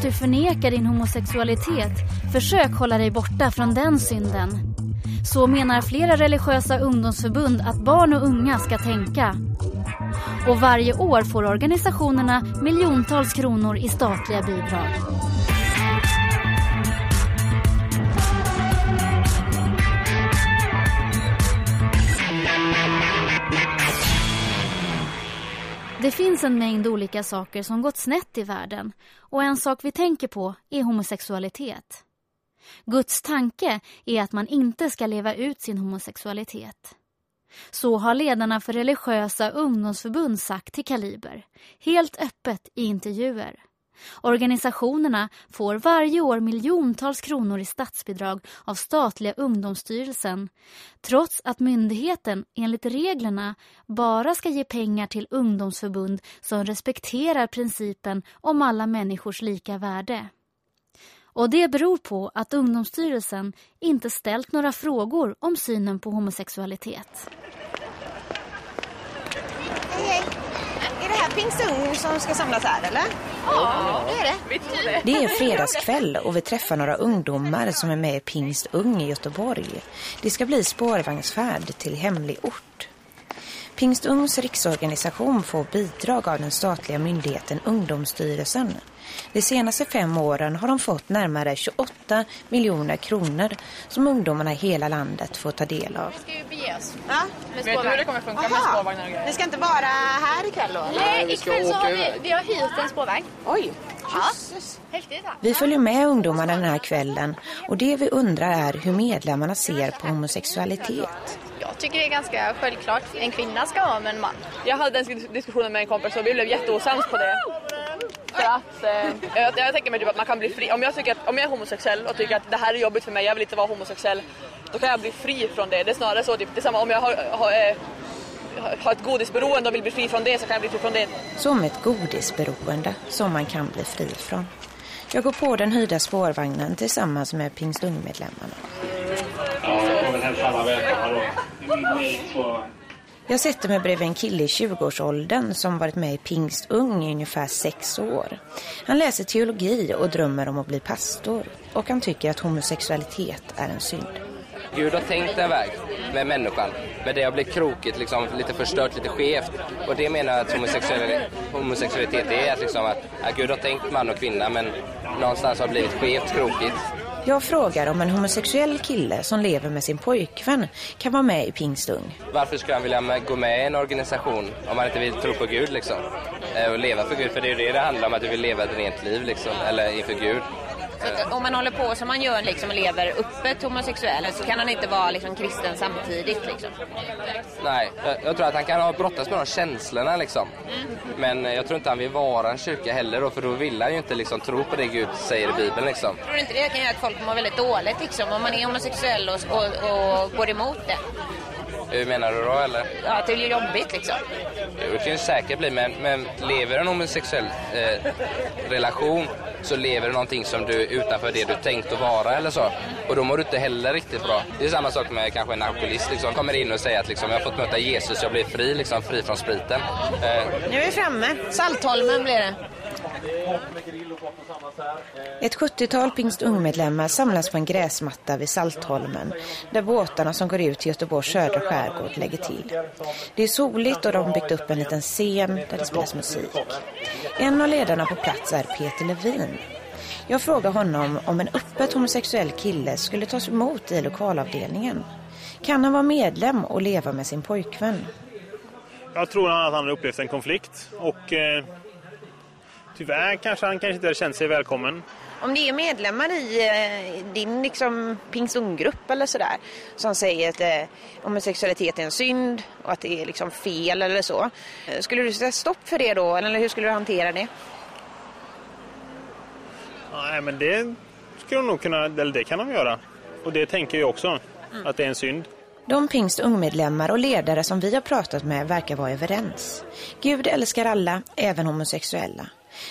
att du förnekar din homosexualitet. Försök hålla dig borta från den synden. Så menar flera religiösa ungdomsförbund att barn och unga ska tänka. Och varje år får organisationerna miljontals kronor i statliga bidrag. Det finns en mängd olika saker som gått snett i världen och en sak vi tänker på är homosexualitet. Guds tanke är att man inte ska leva ut sin homosexualitet. Så har ledarna för religiösa ungdomsförbund sagt till Kaliber, helt öppet i intervjuer. Organisationerna får varje år miljontals kronor i statsbidrag av statliga ungdomsstyrelsen trots att myndigheten enligt reglerna bara ska ge pengar till ungdomsförbund som respekterar principen om alla människors lika värde. Och det beror på att Ungdomsstyrelsen inte ställt några frågor om synen på homosexualitet. Hej, hej. Är det här Pingstung som ska samlas här, eller? Ja, det är det. Det är fredagskväll och vi träffar några ungdomar som är med i Pingst Ung i Göteborg. Det ska bli spårvagnsfärd till hemlig ort. Pingst Ungs riksorganisation får bidrag av den statliga myndigheten Ungdomsstyrelsen. De senaste fem åren har de fått närmare 28 miljoner kronor som ungdomarna i hela landet får ta del av. Vi ska ju bege oss Ja. med Vet du hur det kommer funka med Aha. spårvagnar och grejer? Ni ska inte vara här ikväll då? Nej, ikväll så har vi, vi har hyrt en spårvagn. Oj. Ja. Vi följer med ungdomarna den här kvällen och det vi undrar är hur medlemmarna ser på homosexualitet. Jag tycker det är ganska självklart. En kvinna ska vara med en man. Jag hade den diskussionen med en kompis och vi blev jätteosams på det. För att eh, jag, jag tänker mig typ att man kan bli fri. Om jag, tycker att, om jag är homosexuell och tycker att det här är jobbigt för mig, jag vill inte vara homosexuell. Då kan jag bli fri från det. Det är snarare så, typ, det är samma om jag har, har, eh, har ett godisberoende och vill bli fri från det så kan jag bli fri från det. Som ett godisberoende som man kan bli fri från. Jag går på den hyrda spårvagnen tillsammans med Pingstungmedlemmarna. Ja, jag får väl hälsa alla jag sätter mig bredvid en kille i 20-årsåldern som varit med i Pingstung i ungefär sex år. Han läser teologi och drömmer om att bli pastor. Och han tycker att homosexualitet är en synd. Gud har tänkt en väg med människan. Men det har blivit krokigt, liksom, lite förstört, lite skevt. Och det menar jag att homosexualitet, homosexualitet är. Att, liksom, att, att Gud har tänkt man och kvinna men någonstans har det blivit skevt, krokigt. Jag frågar om en homosexuell kille som lever med sin pojkvän kan vara med i Pingstung. Varför skulle han vilja gå med i en organisation om man inte vill tro på Gud liksom? Eh, och leva för Gud, för det är ju det det handlar om, att du vill leva ett rent liv liksom, eller inför Gud. Så om man håller på som man gör liksom, och lever öppet homosexuell så kan han inte vara liksom, kristen samtidigt. Liksom. Nej, jag, jag tror att han kan ha brottas med de känslorna liksom. Men eh, jag tror inte han vill vara en kyrka heller då, för då vill han ju inte liksom tro på det Gud säger i Bibeln liksom. Tror du inte det kan göra att folk mår väldigt dåligt liksom, om man är homosexuell och, och, och går emot det? Hur menar du då eller? Ja, att det blir jobbigt liksom. Jo, Det kan ju säkert bli, men, men lever en homosexuell eh, relation så lever du någonting som du utanför det du tänkt att vara eller så. Och då mår du inte heller riktigt bra. Det är samma sak med kanske en alkoholist liksom. Kommer in och säger att liksom, jag har fått möta Jesus, jag blir fri, liksom, fri från spriten. Eh, Nu är vi framme. Saltholmen blir det. Ett 70-tal Pingstungmedlemmar samlas på en gräsmatta vid Saltholmen där båtarna som går ut till Göteborgs södra skärgård lägger till. Det är soligt och de har byggt upp en liten scen där det spelas musik. En av ledarna på plats är Peter Levin. Jag frågar honom om en öppet homosexuell kille skulle tas emot i lokalavdelningen. Kan han vara medlem och leva med sin pojkvän? Jag tror att han har upplevt en konflikt och eh, tyvärr kanske han kanske inte har känt sig välkommen. Om det är medlemmar i eh, din liksom, Pingstunggrupp eller sådär som säger att eh, homosexualitet är en synd och att det är liksom fel eller så. eh, Skulle du sätta stopp för det då eller hur skulle du hantera det? Nej, men det skulle de nog kunna, eller det kan de göra. Och det tänker jag också, att det är en synd. De Pingstungmedlemmar och ledare som vi har pratat med verkar vara överens. Gud älskar alla, även homosexuella.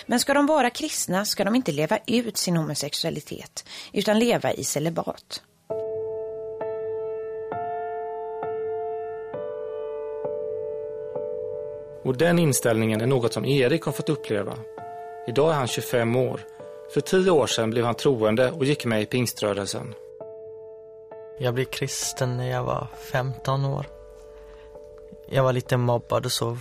Men ska de vara kristna ska de inte leva ut sin homosexualitet utan leva i celibat. Och den inställningen är något som Erik har fått uppleva. Idag är han 25 år För tio år sedan blev han troende och gick med i pingströrelsen. Jag blev kristen när jag var 15 år. Jag var lite mobbad och så,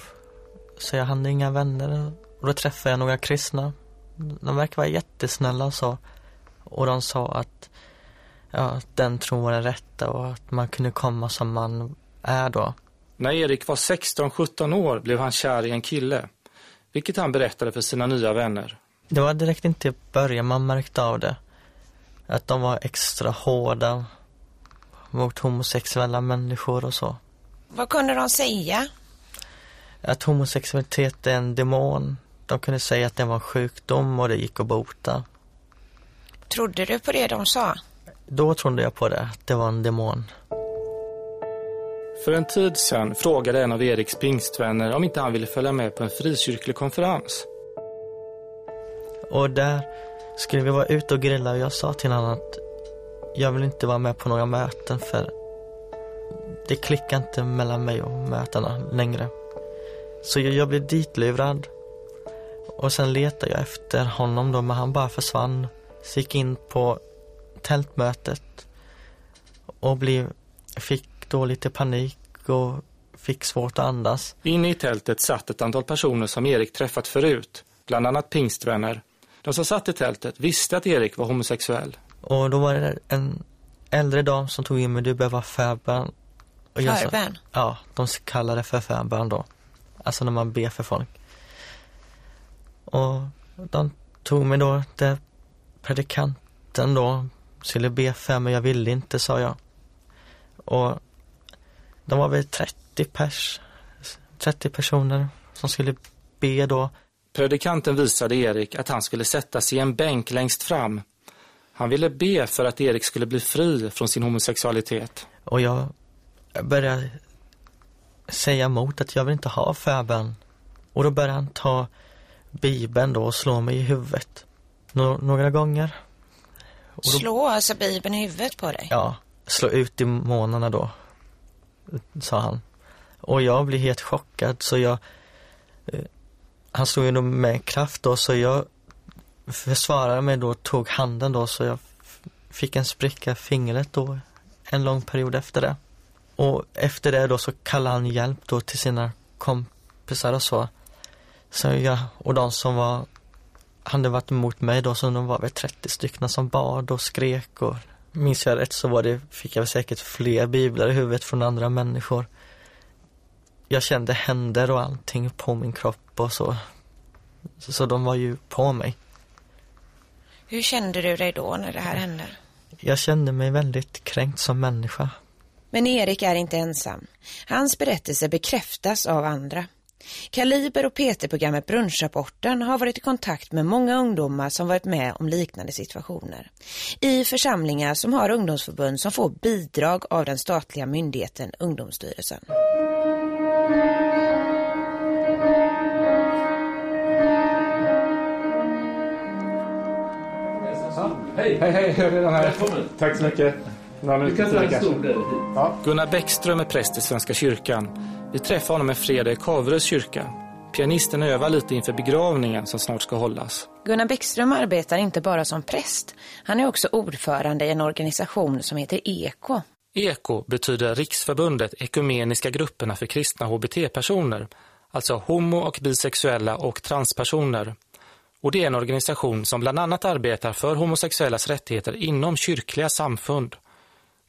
så jag hade inga vänner. Och då träffade jag några kristna. De verkar vara jättesnälla och så. Och de sa att ja, den tron var den rätta och att man kunde komma som man är då. När Erik var 16-17 år blev han kär i en kille, vilket han berättade för sina nya vänner. Det var direkt inte i början man märkte av det. Att de var extra hårda mot homosexuella människor och så. Vad kunde de säga? Att homosexualitet är en demon. De kunde säga att det var en sjukdom och det gick att bota. Trodde du på det de sa? Då trodde jag på det, att det var en demon. För en tid sedan frågade en av Eriks pingstvänner om inte han ville följa med på en frikyrklig konferens. Och där skulle vi vara ute och grilla och jag sa till honom att jag vill inte vara med på några möten för det klickar inte mellan mig och mötena längre. Så jag, jag blev ditlurad. Och sen letade jag efter honom då, men han bara försvann. Så gick in på tältmötet och blev, fick då lite panik och fick svårt att andas. Inne i tältet satt ett antal personer som Erik träffat förut, bland annat pingstvänner. De som satt i tältet visste att Erik var homosexuell. Och då var det en äldre dam som tog in mig, du behöver förbön. Förbön? Ja, de kallar det för förbön då. Alltså när man ber för folk. Och de tog mig då där predikanten då skulle be för mig, jag ville inte, sa jag. Och de var väl 30 pers, 30 personer som skulle be då. Predikanten visade Erik att han skulle sätta sig i en bänk längst fram. Han ville be för att Erik skulle bli fri från sin homosexualitet. Och jag började säga emot att jag vill inte ha förbön. Och då började han ta Bibeln då och slå mig i huvudet. Nå några gånger. Då... Slå alltså Bibeln i huvudet på dig? Ja, slå ut demonerna då, sa han. Och jag blev helt chockad så jag, eh, han slog ju med kraft då så jag försvarade mig då, tog handen då så jag fick en spricka i fingret då en lång period efter det. Och efter det då så kallade han hjälp då till sina kompisar och så. Så jag, och de som var, hade varit emot mig då, så de var väl 30 stycken som bad och skrek och minns jag rätt så var det, fick jag säkert fler biblar i huvudet från andra människor. Jag kände händer och allting på min kropp och så. Så de var ju på mig. Hur kände du dig då när det här hände? Jag kände mig väldigt kränkt som människa. Men Erik är inte ensam. Hans berättelse bekräftas av andra. Kaliber och PT-programmet Brunchrapporten har varit i kontakt med många ungdomar som varit med om liknande situationer. I församlingar som har ungdomsförbund som får bidrag av den statliga myndigheten Ungdomsstyrelsen. Hej, hej, hej, jag är redan här. Välkommen. Tack så mycket. Du kan ta en stol där. Ja. Gunnar Bäckström är präst i Svenska kyrkan. Vi träffade honom en fredag i Kaverös kyrka. Pianisten övar lite inför begravningen som snart ska hållas. Gunnar Bäckström arbetar inte bara som präst. Han är också ordförande i en organisation som heter EKO. EKO betyder Riksförbundet Ekumeniska grupperna för kristna HBT-personer. Alltså homo- och bisexuella och transpersoner. Och det är en organisation som bland annat arbetar för homosexuellas rättigheter inom kyrkliga samfund.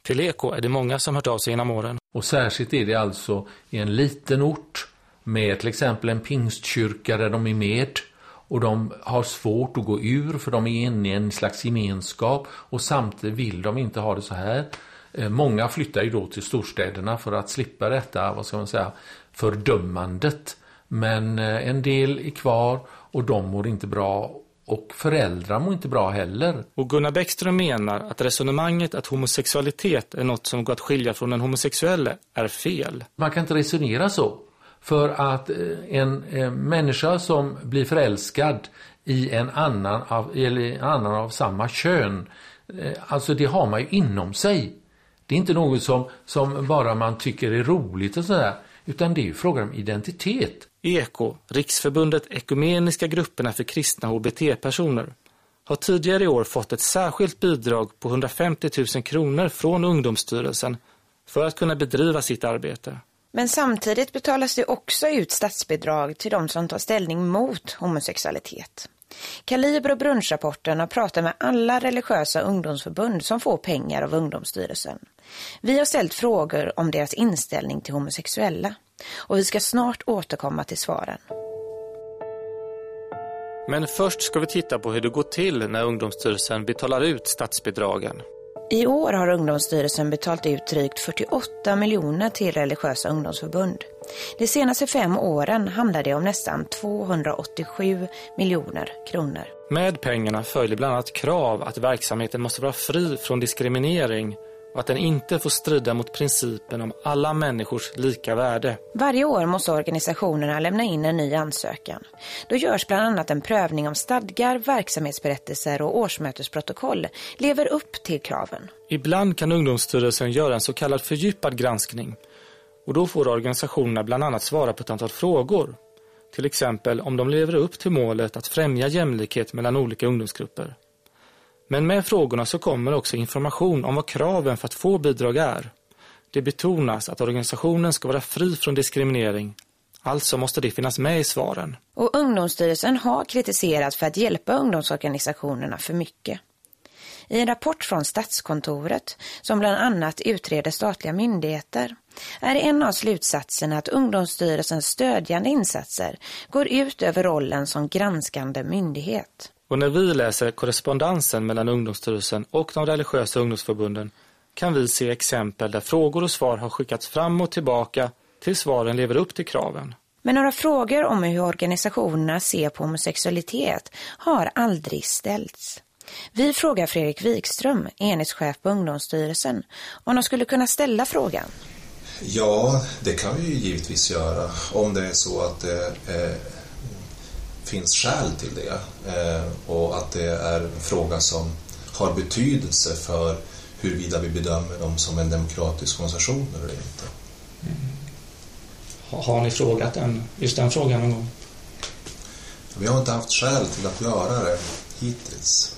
Till Eko är det många som hört av sig genom åren. Och särskilt är det alltså i en liten ort med till exempel en pingstkyrka där de är med och de har svårt att gå ur för de är inne i en slags gemenskap och samtidigt vill de inte ha det så här. Eh, många flyttar ju då till storstäderna för att slippa detta, vad ska man säga, fördömandet. Men eh, en del är kvar och de mår inte bra och föräldrar mår inte bra heller. Och Gunnar Bäckström menar att resonemanget att homosexualitet är något som går att skilja från den homosexuelle är fel. Man kan inte resonera så. För att eh, en, en människa som blir förälskad i en annan av, eller en annan av samma kön, eh, alltså det har man ju inom sig. Det är inte något som, som bara man tycker är roligt och sådär, utan det är ju frågan om identitet. EKO, Riksförbundet Ekumeniska grupperna för kristna HBT-personer, har tidigare i år fått ett särskilt bidrag på 150 000 kronor från Ungdomsstyrelsen för att kunna bedriva sitt arbete. Men samtidigt betalas det också ut statsbidrag till de som tar ställning mot homosexualitet. Kaliber och Brunchrapporten har pratat med alla religiösa ungdomsförbund som får pengar av Ungdomsstyrelsen. Vi har ställt frågor om deras inställning till homosexuella och vi ska snart återkomma till svaren. Men först ska vi titta på hur det går till när Ungdomsstyrelsen betalar ut statsbidragen. I år har Ungdomsstyrelsen betalt ut drygt 48 miljoner till religiösa ungdomsförbund. De senaste fem åren handlar det om nästan 287 miljoner kronor. Med pengarna följer bland annat krav att verksamheten måste vara fri från diskriminering och att den inte får strida mot principen om alla människors lika värde. Varje år måste organisationerna lämna in en ny ansökan. Då görs bland annat en prövning om stadgar, verksamhetsberättelser och årsmötesprotokoll lever upp till kraven. Ibland kan Ungdomsstyrelsen göra en så kallad fördjupad granskning och då får organisationerna bland annat svara på ett antal frågor. Till exempel om de lever upp till målet att främja jämlikhet mellan olika ungdomsgrupper. Men med frågorna så kommer också information om vad kraven för att få bidrag är. Det betonas att organisationen ska vara fri från diskriminering. Alltså måste det finnas med i svaren. Och Ungdomsstyrelsen har kritiserats för att hjälpa ungdomsorganisationerna för mycket. I en rapport från Statskontoret, som bland annat utreder statliga myndigheter, är en av slutsatserna att Ungdomsstyrelsens stödjande insatser går ut över rollen som granskande myndighet. Och när vi läser korrespondensen mellan Ungdomsstyrelsen och de religiösa ungdomsförbunden kan vi se exempel där frågor och svar har skickats fram och tillbaka till svaren lever upp till kraven. Men några frågor om hur organisationerna ser på homosexualitet har aldrig ställts. Vi frågar Fredrik Wikström, enhetschef på Ungdomsstyrelsen, om de skulle kunna ställa frågan. Ja, det kan vi ju givetvis göra om det är så att det eh, finns skäl till det eh, och att det är en fråga som har betydelse för huruvida vi bedömer dem som en demokratisk organisation eller inte. Mm. Har ni frågat den, just den frågan någon gång? Vi har inte haft skäl till att göra det hittills.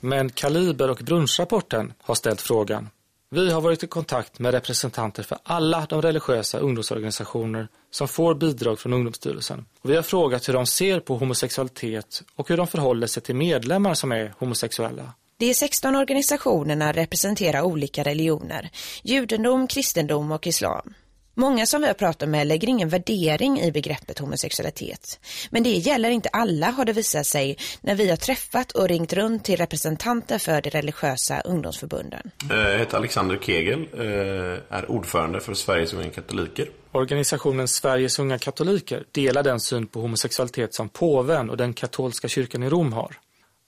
Men Kaliber och Brunnsrapporten har ställt frågan. Vi har varit i kontakt med representanter för alla de religiösa ungdomsorganisationer som får bidrag från Ungdomsstyrelsen. Och vi har frågat hur de ser på homosexualitet och hur de förhåller sig till medlemmar som är homosexuella. De 16 organisationerna representerar olika religioner, judendom, kristendom och islam. Många som vi har pratat med lägger ingen värdering i begreppet homosexualitet. Men det gäller inte alla har det visat sig när vi har träffat och ringt runt till representanter för de religiösa ungdomsförbunden. Eh, jag heter Alexander Kegel, eh, är ordförande för Sveriges unga katoliker. Organisationen Sveriges unga katoliker delar den syn på homosexualitet som påven och den katolska kyrkan i Rom har.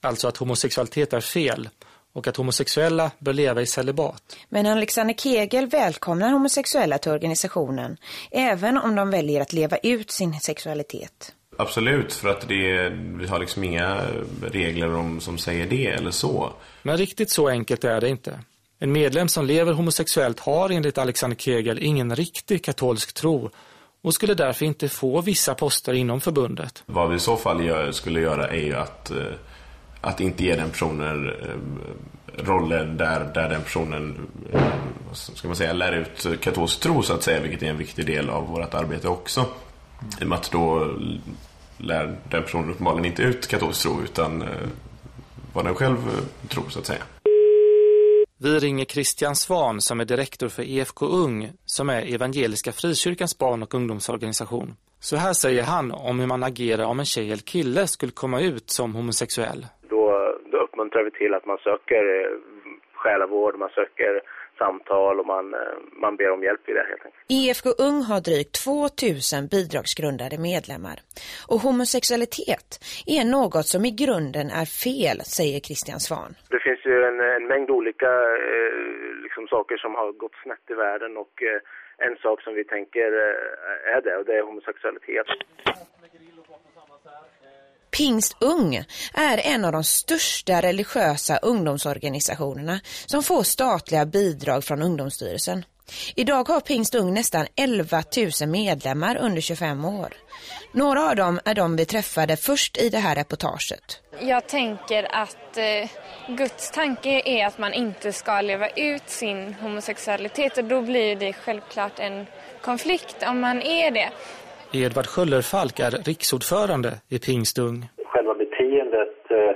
Alltså att homosexualitet är fel och att homosexuella bör leva i celibat. Men Alexander Kegel välkomnar homosexuella till organisationen, även om de väljer att leva ut sin sexualitet. Absolut, för att det, vi har liksom inga regler om, som säger det eller så. Men riktigt så enkelt är det inte. En medlem som lever homosexuellt har enligt Alexander Kegel ingen riktig katolsk tro och skulle därför inte få vissa poster inom förbundet. Vad vi i så fall gör, skulle göra är ju att, eh, att inte ge den personen eh, rollen där, där den personen eh, ska man säga, lär ut katolsk tro så att säga, vilket är en viktig del av vårt arbete också. I och med att då lär den personen uppenbarligen inte ut katolsk tro utan eh, vad den själv eh, tror så att säga. Vi ringer Christian Svan som är direktor för EFK Ung som är Evangeliska Frikyrkans barn- och ungdomsorganisation. Så här säger han om hur man agerar om en tjej eller kille skulle komma ut som homosexuell. Uppmuntrar vi till att man söker eh, själavård, man söker samtal och man, eh, man ber om hjälp i det helt enkelt. IFK Ung har drygt 2000 bidragsgrundade medlemmar. Och homosexualitet är något som i grunden är fel, säger Christian Svan. Det finns ju en, en mängd olika eh, liksom saker som har gått snett i världen och eh, en sak som vi tänker eh, är det och det är homosexualitet. Pingstung är en av de största religiösa ungdomsorganisationerna som får statliga bidrag från Ungdomsstyrelsen. Idag har Pingstung nästan 11 000 medlemmar under 25 år. Några av dem är de vi träffade först i det här reportaget. Jag tänker att eh, Guds tanke är att man inte ska leva ut sin homosexualitet och då blir det självklart en konflikt om man är det. Edvard Sköllerfalk är riksordförande i Pingstung. Själva beteendet eh,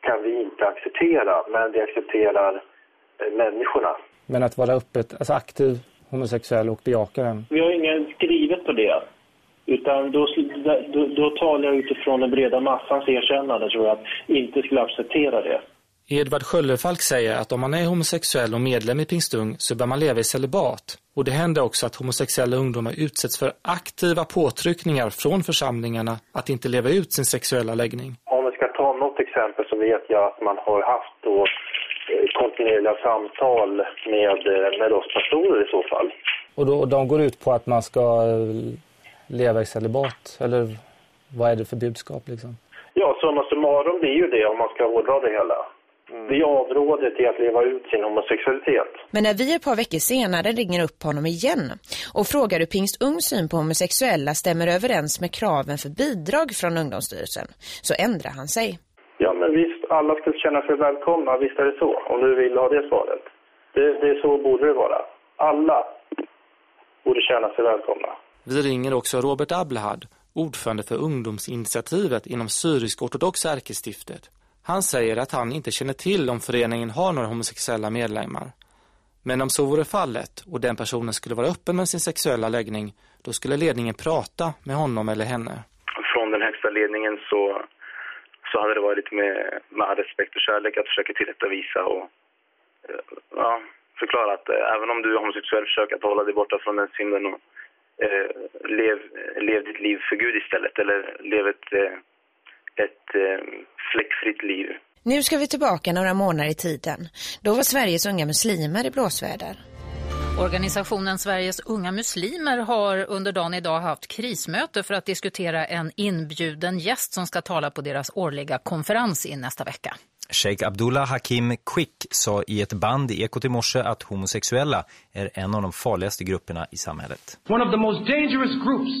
kan vi inte acceptera, men vi accepterar eh, människorna. Men att vara öppet, alltså aktiv homosexuell och bejaka den? Vi har inget skrivet på det. Utan då, då, då talar jag utifrån den breda massans erkännande tror jag att inte skulle acceptera det. Edvard Sköllerfalk säger att om man är homosexuell och medlem i Pingstung så bör man leva i celibat. Och det händer också att homosexuella ungdomar utsätts för aktiva påtryckningar från församlingarna att inte leva ut sin sexuella läggning. Om vi ska ta något exempel så vet jag att man har haft då eh, kontinuerliga samtal med, eh, med oss pastorer i så fall. Och, då, och de går ut på att man ska eh, leva i celibat? Eller vad är det för budskap liksom? Ja, summa summarum blir ju det om man ska hårdra det hela. Mm. Vi avråder till att leva ut sin homosexualitet. Men när vi ett par veckor senare ringer upp honom igen och frågar hur Pingst Ungs syn på homosexuella stämmer överens med kraven för bidrag från Ungdomsstyrelsen så ändrar han sig. Ja, men visst, alla ska känna sig välkomna. Visst är det så, om du vill ha det svaret. Det, det är så borde det vara. Alla borde känna sig välkomna. Vi ringer också Robert Ablehad, ordförande för ungdomsinitiativet inom Syrisk-ortodoxa ärkestiftet. Han säger att han inte känner till om föreningen har några homosexuella medlemmar. Men om så vore fallet och den personen skulle vara öppen med sin sexuella läggning, då skulle ledningen prata med honom eller henne. Från den högsta ledningen så, så hade det varit med, med respekt och kärlek att försöka tillrättavisa och eh, ja, förklara att eh, även om du är homosexuell, försök att hålla dig borta från den synden och eh, lev, lev ditt liv för Gud istället. Eller lev ett, eh, ett eh, fläckfritt liv. Nu ska vi tillbaka några månader i tiden. Då var Sveriges unga muslimer i blåsväder. Organisationen Sveriges unga muslimer har under dagen idag haft krismöte för att diskutera en inbjuden gäst som ska tala på deras årliga konferens i nästa vecka. Sheikh Abdullah Hakim Quick sa i ett band i Ekot i morse att homosexuella är en av de farligaste grupperna i samhället. One of the most dangerous groups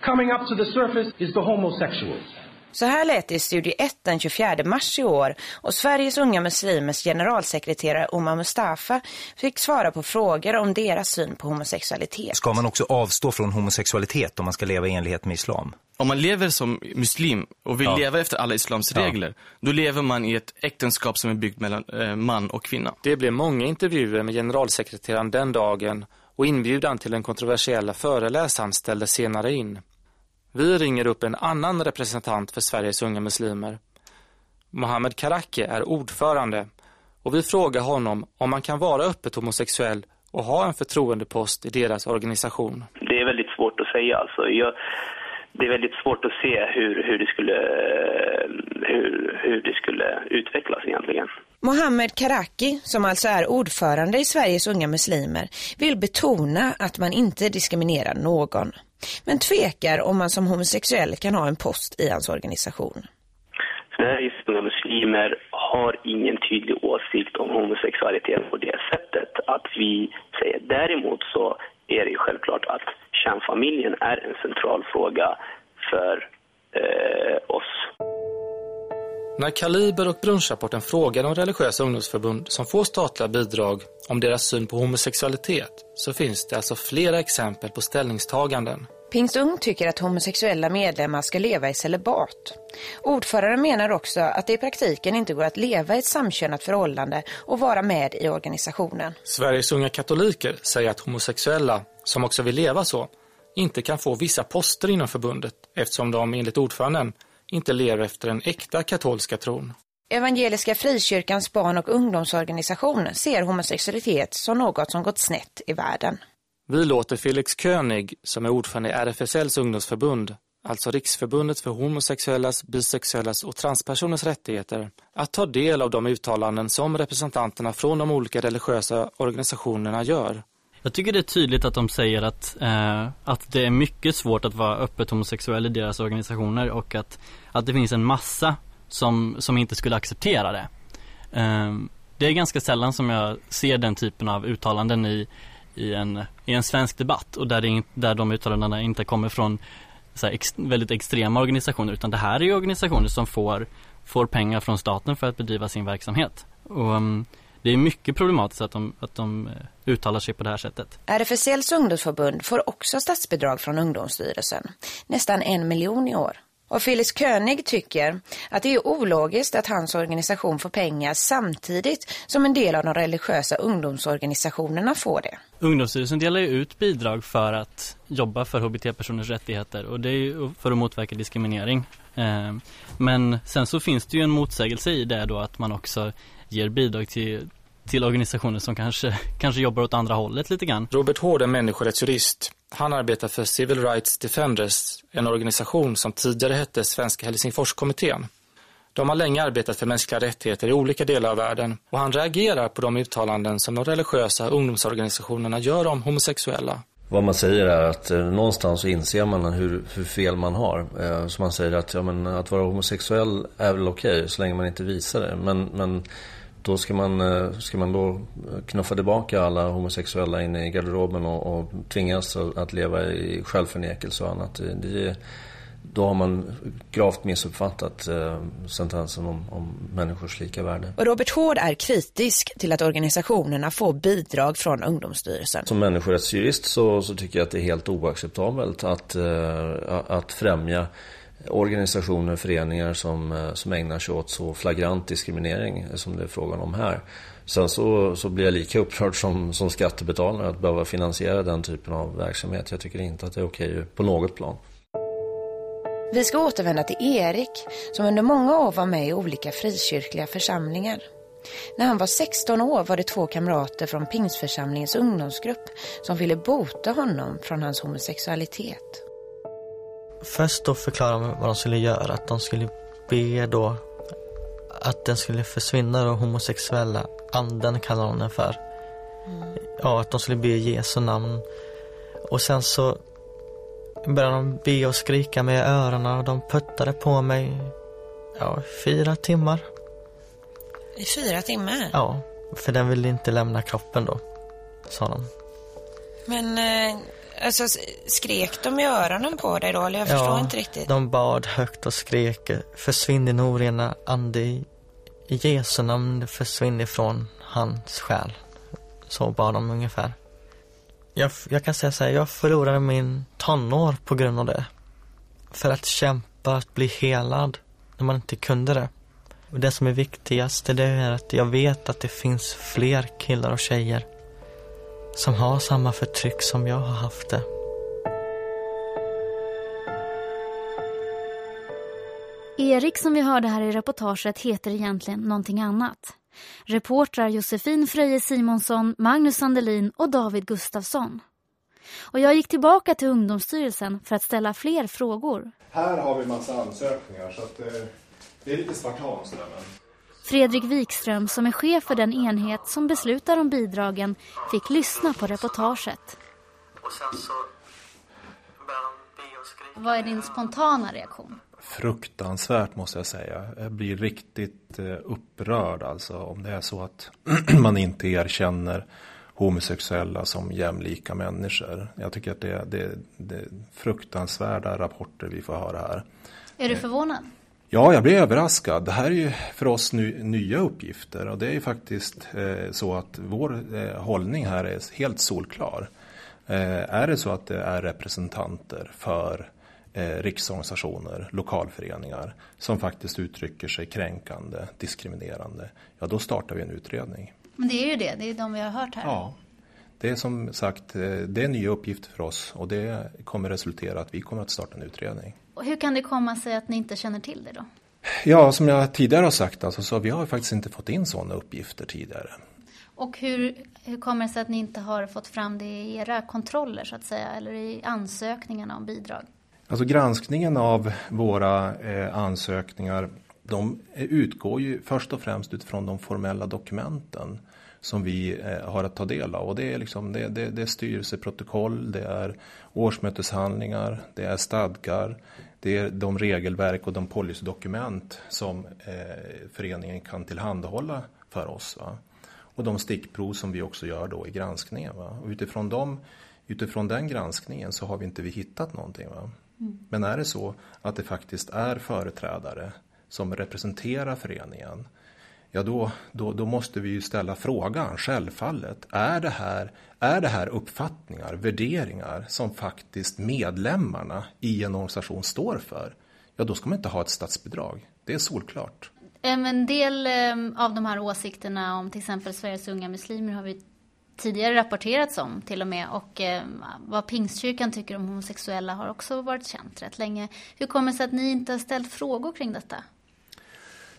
coming up to the surface is the homosexuals. Så här lät det i Studio 1 den 24 mars i år och Sveriges unga muslimers generalsekreterare Omar Mustafa fick svara på frågor om deras syn på homosexualitet. Ska man också avstå från homosexualitet om man ska leva i enlighet med islam? Om man lever som muslim och vill ja. leva efter alla islams regler, ja. då lever man i ett äktenskap som är byggt mellan eh, man och kvinna. Det blev många intervjuer med generalsekreteraren den dagen och inbjudan till den kontroversiella föreläsaren ställdes senare in. Vi ringer upp en annan representant för Sveriges unga muslimer. Mohammed Karaki är ordförande och vi frågar honom om man kan vara öppet homosexuell och ha en förtroendepost i deras organisation. Det är väldigt svårt att säga. Alltså. Jag, det är väldigt svårt att se hur, hur, det skulle, hur, hur det skulle utvecklas egentligen. Mohammed Karaki, som alltså är ordförande i Sveriges unga muslimer, vill betona att man inte diskriminerar någon. Men tvekar om man som homosexuell kan ha en post i hans organisation. Sveriges unga muslimer har ingen tydlig åsikt om homosexualitet på det sättet att vi säger. Däremot så är det självklart att kärnfamiljen är en central fråga för eh, oss. När Kaliber och Brunschrapporten frågar de religiösa ungdomsförbund som får statliga bidrag om deras syn på homosexualitet så finns det alltså flera exempel på ställningstaganden. Pingstung tycker att homosexuella medlemmar ska leva i celibat. Ordföranden menar också att det i praktiken inte går att leva i ett samkönat förhållande och vara med i organisationen. Sveriges unga katoliker säger att homosexuella, som också vill leva så, inte kan få vissa poster inom förbundet eftersom de enligt ordföranden inte lever efter den äkta katolska tron. Evangeliska frikyrkans barn- och ungdomsorganisation ser homosexualitet som något som gått snett i världen. Vi låter Felix König, som är ordförande i RFSLs ungdomsförbund, alltså Riksförbundet för homosexuellas, bisexuellas och transpersoners rättigheter, att ta del av de uttalanden som representanterna från de olika religiösa organisationerna gör. Jag tycker det är tydligt att de säger att, eh, att det är mycket svårt att vara öppet homosexuell i deras organisationer och att, att det finns en massa som, som inte skulle acceptera det. Eh, det är ganska sällan som jag ser den typen av uttalanden i, i en, i en svensk debatt och där, det, där de uttalandena inte kommer från så här, ex, väldigt extrema organisationer utan det här är ju organisationer som får, får pengar från staten för att bedriva sin verksamhet. Och um, det är mycket problematiskt att de, att de eh, uttalar sig på det här sättet. RFSLs ungdomsförbund får också statsbidrag från Ungdomsstyrelsen. Nästan en miljon i år. Och Felix König tycker att det är ologiskt att hans organisation får pengar samtidigt som en del av de religiösa ungdomsorganisationerna får det. Ungdomsstyrelsen delar ju ut bidrag för att jobba för HBT-personers rättigheter och det är ju för att motverka diskriminering. Eh, men sen så finns det ju en motsägelse i det då att man också ger bidrag till, till organisationer som kanske, kanske jobbar åt andra hållet lite grann. Robert Hård är människorättsjurist. Han arbetar för Civil Rights Defenders, en organisation som tidigare hette Svenska Helsingforskommittén. De har länge arbetat för mänskliga rättigheter i olika delar av världen och han reagerar på de uttalanden som de religiösa ungdomsorganisationerna gör om homosexuella. Vad man säger är att eh, någonstans så inser man hur, hur fel man har. Eh, så man säger att ja, men, att vara homosexuell är väl okej okay, så länge man inte visar det. Men, men då ska man, eh, ska man då knuffa tillbaka alla homosexuella in i garderoben och, och tvingas att leva i självförnekelse och annat. Det, då har man gravt missuppfattat eh, sentensen om, om människors lika värde. Och Robert Hård är kritisk till att organisationerna får bidrag från Ungdomsstyrelsen. Som människorättsjurist så, så tycker jag att det är helt oacceptabelt att, eh, att främja organisationer och föreningar som, eh, som ägnar sig åt så flagrant diskriminering som det är frågan om här. Sen så, så blir jag lika upprörd som, som skattebetalare att behöva finansiera den typen av verksamhet. Jag tycker inte att det är okej på något plan. Vi ska återvända till Erik som under många år var med i olika frikyrkliga församlingar. När han var 16 år var det två kamrater från Pingsförsamlingens ungdomsgrupp som ville bota honom från hans homosexualitet. Först då förklarade de vad de skulle göra, att de skulle be då att den skulle försvinna då homosexuella anden kallar de den för. Mm. Ja, att de skulle be Jesu namn. Och sen så började de be och skrika med öronen och de puttade på mig, ja, fyra timmar. I fyra timmar? Ja, för den ville inte lämna kroppen då, sa de. Men, eh, alltså skrek de i öronen på dig då, eller jag förstår inte riktigt. de bad högt och skrek, försvinn din orena ande i Jesu namn, försvinn ifrån hans själ. Så bad de ungefär jag, jag kan säga så här, jag förlorade min tonår på grund av det. För att kämpa, att bli helad när man inte kunde det. Och det som är viktigast det är att jag vet att det finns fler killar och tjejer som har samma förtryck som jag har haft det. Erik som vi hörde här i reportaget heter egentligen någonting annat. Reportrar Josefin Fröje Simonsson, Magnus Sandelin och David Gustafsson. Och jag gick tillbaka till Ungdomsstyrelsen för att ställa fler frågor. Här har vi massa ansökningar så att, eh, det är lite spartanskt men... Fredrik Wikström som är chef för den enhet som beslutar om bidragen fick lyssna på reportaget. Och sen så Vad är din spontana reaktion? fruktansvärt måste jag säga. Jag blir riktigt eh, upprörd alltså om det är så att man inte erkänner homosexuella som jämlika människor. Jag tycker att det, det, det är fruktansvärda rapporter vi får höra här. Är du förvånad? Ja, jag blir överraskad. Det här är ju för oss ny, nya uppgifter och det är ju faktiskt eh, så att vår eh, hållning här är helt solklar. Eh, är det så att det är representanter för eh, riksorganisationer, lokalföreningar som faktiskt uttrycker sig kränkande, diskriminerande, ja då startar vi en utredning. Men det är ju det, det är de vi har hört här. Ja, det är som sagt eh, det är nya uppgifter för oss och det kommer resultera att vi kommer att starta en utredning. Och hur kan det komma sig att ni inte känner till det då? Ja, som jag tidigare har sagt, alltså, så vi har faktiskt inte fått in sådana uppgifter tidigare. Och hur, hur kommer det sig att ni inte har fått fram det i era kontroller så att säga, eller i ansökningarna om bidrag? Alltså granskningen av våra eh, ansökningar de utgår ju först och främst utifrån de formella dokumenten som vi eh, har att ta del av. Och det är, liksom, det, det, det är styrelseprotokoll, det är årsmöteshandlingar, det är stadgar, det är de regelverk och de policydokument som eh, föreningen kan tillhandahålla för oss. Va? och de stickprov som vi också gör då i granskningen. Va? Och utifrån, dem, utifrån den granskningen så har vi inte vi hittat någonting. Va? Mm. Men är det så att det faktiskt är företrädare som representerar föreningen ja då, då, då måste vi ju ställa frågan, självfallet. Är det, här, är det här uppfattningar, värderingar som faktiskt medlemmarna i en organisation står för? Ja, då ska man inte ha ett statsbidrag. Det är solklart. En del av de här åsikterna om till exempel Sveriges unga muslimer har vi tidigare rapporterats om till och med. Och eh, vad Pingstkyrkan tycker om homosexuella har också varit känt rätt länge. Hur kommer det sig att ni inte har ställt frågor kring detta?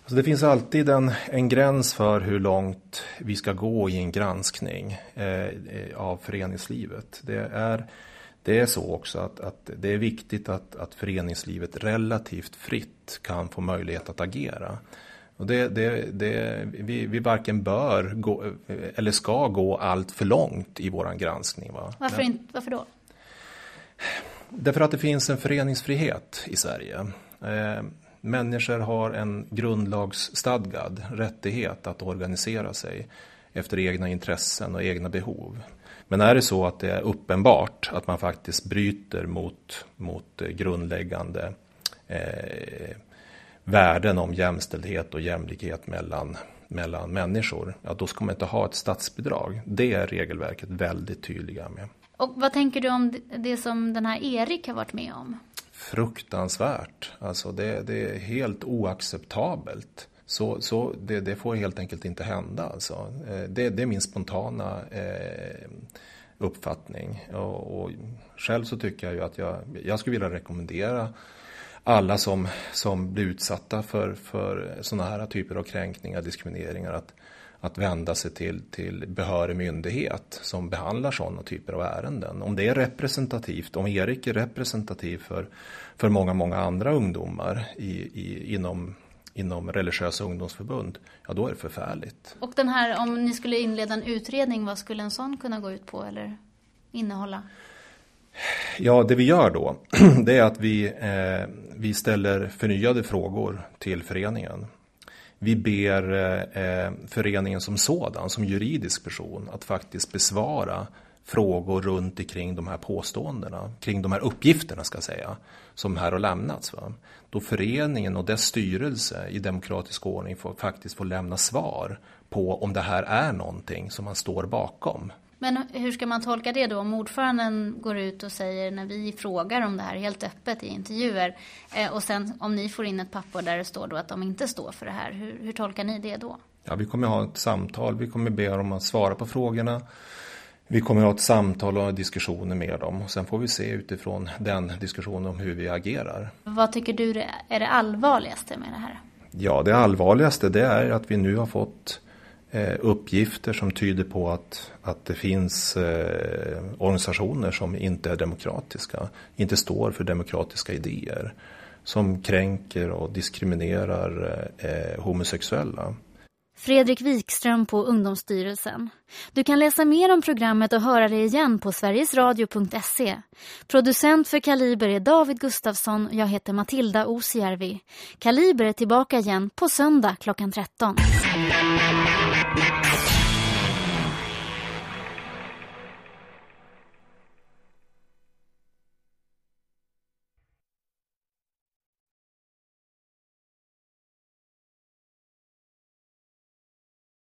Alltså det finns alltid en, en gräns för hur långt vi ska gå i en granskning eh, av föreningslivet. Det är, det är så också att, att det är viktigt att, att föreningslivet relativt fritt kan få möjlighet att agera. Och det, det, det, vi, vi varken bör gå, eller ska gå allt för långt i våran granskning. Va? Varför, inte, varför då? Därför att det finns en föreningsfrihet i Sverige. Eh, människor har en grundlagsstadgad rättighet att organisera sig efter egna intressen och egna behov. Men är det så att det är uppenbart att man faktiskt bryter mot, mot grundläggande eh, värden om jämställdhet och jämlikhet mellan, mellan människor, ja, då ska man inte ha ett statsbidrag. Det är regelverket väldigt tydliga med. Och vad tänker du om det som den här Erik har varit med om? Fruktansvärt. Alltså det, det är helt oacceptabelt. Så, så det, det, får helt enkelt inte hända. Alltså. Eh, det, det är min spontana eh, uppfattning. Och, och, själv så tycker jag ju att jag, jag skulle vilja rekommendera alla som, som blir utsatta för, för sådana här typer av kränkningar, diskrimineringar, att, att vända sig till, till behörig myndighet som behandlar sådana typer av ärenden. Om det är representativt, om Erik är representativ för, för många, många andra ungdomar i, i, inom, inom religiösa ungdomsförbund, ja då är det förfärligt. Och den här, om ni skulle inleda en utredning, vad skulle en sån kunna gå ut på eller innehålla? Ja, det vi gör då, det är att vi, eh, vi ställer förnyade frågor till föreningen. Vi ber eh, föreningen som sådan, som juridisk person, att faktiskt besvara frågor runt omkring de här påståendena, kring de här uppgifterna ska jag säga, som här har lämnats. Va? Då föreningen och dess styrelse i demokratisk ordning får, faktiskt får lämna svar på om det här är någonting som man står bakom. Men hur ska man tolka det då? Om ordföranden går ut och säger när vi frågar om det här helt öppet i intervjuer eh, och sen om ni får in ett papper där det står då att de inte står för det här, hur, hur tolkar ni det då? Ja, vi kommer ha ett samtal, vi kommer be dem att svara på frågorna. Vi kommer ha ett samtal och diskussioner med dem och sen får vi se utifrån den diskussionen om hur vi agerar. Vad tycker du är det allvarligaste med det här? Ja, det allvarligaste det är att vi nu har fått Eh, uppgifter som tyder på att, att det finns eh, organisationer som inte är demokratiska, inte står för demokratiska idéer, som kränker och diskriminerar eh, homosexuella. Fredrik Wikström på Ungdomsstyrelsen. Du kan läsa mer om programmet och höra det igen på sverigesradio.se. Producent för Kaliber är David Gustafsson och jag heter Matilda Osjärvi. Kaliber är tillbaka igen på söndag klockan 13.